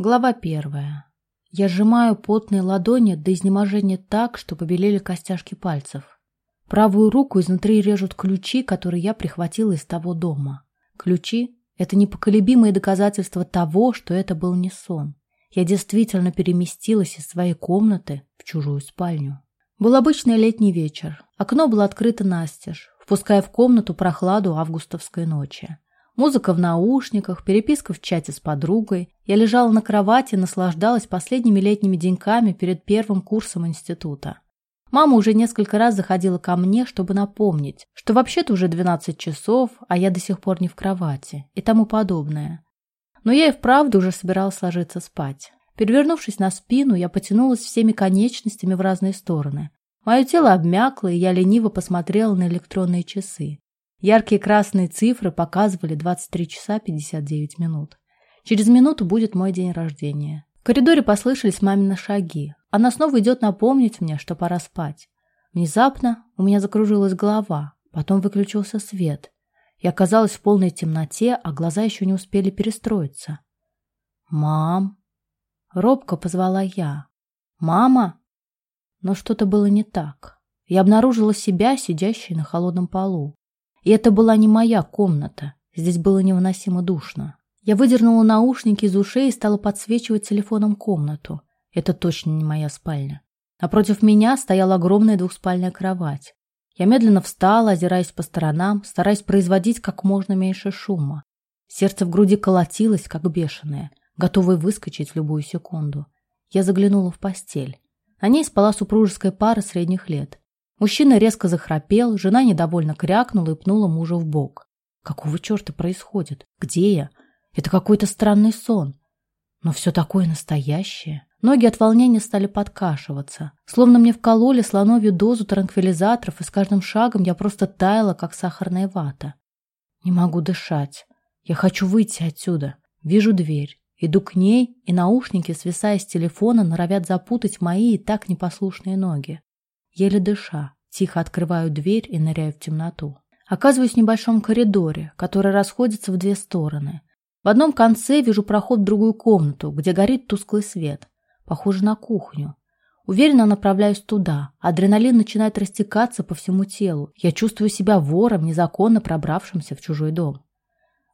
Глава первая. Я сжимаю потные ладони до изнеможения так, что побелели костяшки пальцев. Правую руку изнутри режут ключи, которые я прихватила из того дома. Ключи — это непоколебимые доказательства того, что это был не сон. Я действительно переместилась из своей комнаты в чужую спальню. Был обычный летний вечер. Окно было открыто настежь, впуская в комнату прохладу августовской ночи. Музыка в наушниках, переписка в чате с подругой. Я лежала на кровати наслаждалась последними летними деньками перед первым курсом института. Мама уже несколько раз заходила ко мне, чтобы напомнить, что вообще-то уже 12 часов, а я до сих пор не в кровати и тому подобное. Но я и вправду уже собиралась ложиться спать. Перевернувшись на спину, я потянулась всеми конечностями в разные стороны. Мое тело обмякло, и я лениво посмотрела на электронные часы. Яркие красные цифры показывали 23 часа 59 минут. Через минуту будет мой день рождения. В коридоре послышались мамины шаги. Она снова идет напомнить мне, что пора спать. Внезапно у меня закружилась голова, потом выключился свет. Я оказалась в полной темноте, а глаза еще не успели перестроиться. «Мам!» Робко позвала я. «Мама!» Но что-то было не так. Я обнаружила себя, сидящей на холодном полу. И это была не моя комната. Здесь было невыносимо душно. Я выдернула наушники из ушей и стала подсвечивать телефоном комнату. Это точно не моя спальня. Напротив меня стояла огромная двухспальная кровать. Я медленно встала, озираясь по сторонам, стараясь производить как можно меньше шума. Сердце в груди колотилось, как бешеное, готовое выскочить в любую секунду. Я заглянула в постель. На ней спала супружеская пара средних лет. Мужчина резко захрапел, жена недовольно крякнула и пнула мужа в бок. Какого черта происходит? Где я? Это какой-то странный сон. Но все такое настоящее. Ноги от волнения стали подкашиваться. Словно мне вкололи слоновью дозу транквилизаторов, и с каждым шагом я просто таяла, как сахарная вата. Не могу дышать. Я хочу выйти отсюда. Вижу дверь. Иду к ней, и наушники, свисая с телефона, норовят запутать мои и так непослушные ноги. Еле дыша, тихо открываю дверь и ныряю в темноту. Оказываюсь в небольшом коридоре, который расходится в две стороны. В одном конце вижу проход в другую комнату, где горит тусклый свет. Похоже на кухню. Уверенно направляюсь туда. Адреналин начинает растекаться по всему телу. Я чувствую себя вором, незаконно пробравшимся в чужой дом.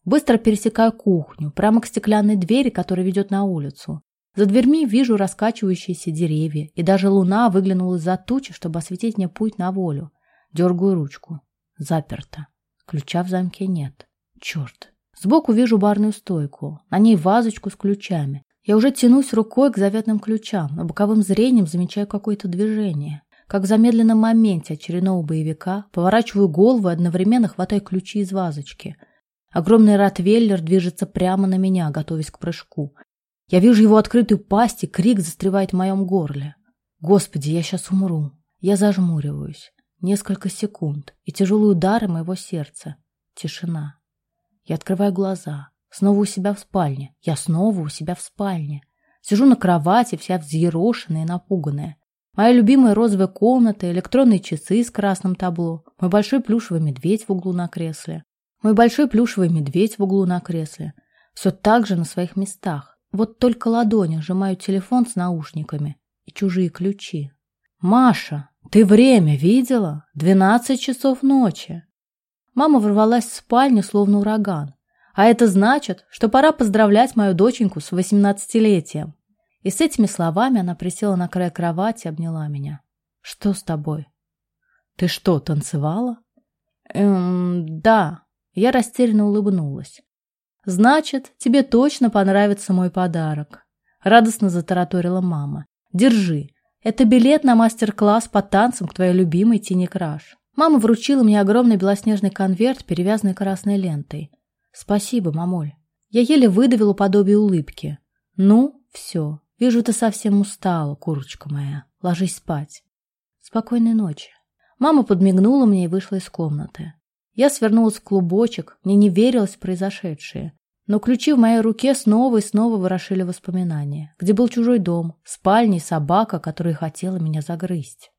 Быстро пересекаю кухню, прямо к стеклянной двери, которая ведет на улицу. За дверьми вижу раскачивающиеся деревья, и даже луна выглянула из-за тучи, чтобы осветить мне путь на волю. Дергаю ручку. Заперто. Ключа в замке нет. Черт. Сбоку вижу барную стойку. На ней вазочку с ключами. Я уже тянусь рукой к заветным ключам, но боковым зрением замечаю какое-то движение. Как в замедленном моменте очередного боевика, поворачиваю голову и одновременно хватаю ключи из вазочки. Огромный ротвейлер движется прямо на меня, готовясь к прыжку. Я вижу его открытую пасть, и крик застревает в моем горле. Господи, я сейчас умру. Я зажмуриваюсь. Несколько секунд, и тяжелые удары моего сердца. Тишина. Я открываю глаза. Снова у себя в спальне. Я снова у себя в спальне. Сижу на кровати, вся взъерошенная и напуганная. Моя любимая розовая комната, электронные часы с красным табло, мой большой плюшевый медведь в углу на кресле. Мой большой плюшевый медведь в углу на кресле. Все так же на своих местах. Вот только ладони сжимаю телефон с наушниками и чужие ключи. «Маша, ты время видела? Двенадцать часов ночи!» Мама ворвалась в спальню, словно ураган. А это значит, что пора поздравлять мою доченьку с восемнадцатилетием. И с этими словами она присела на край кровати и обняла меня. «Что с тобой?» «Ты что, танцевала?» «Эм, да». Я растерянно улыбнулась. «Значит, тебе точно понравится мой подарок», — радостно затараторила мама. «Держи. Это билет на мастер-класс по танцам к твоей любимой Тине Краш». Мама вручила мне огромный белоснежный конверт, перевязанный красной лентой. «Спасибо, мамуль». Я еле выдавила подобие улыбки. «Ну, все. Вижу, ты совсем устала, курочка моя. Ложись спать». «Спокойной ночи». Мама подмигнула мне и вышла из комнаты. Я свернулась в клубочек, мне не верилось в произошедшее. Но ключи в моей руке снова и снова ворошили воспоминания, где был чужой дом, спальня и собака, которая хотела меня загрызть.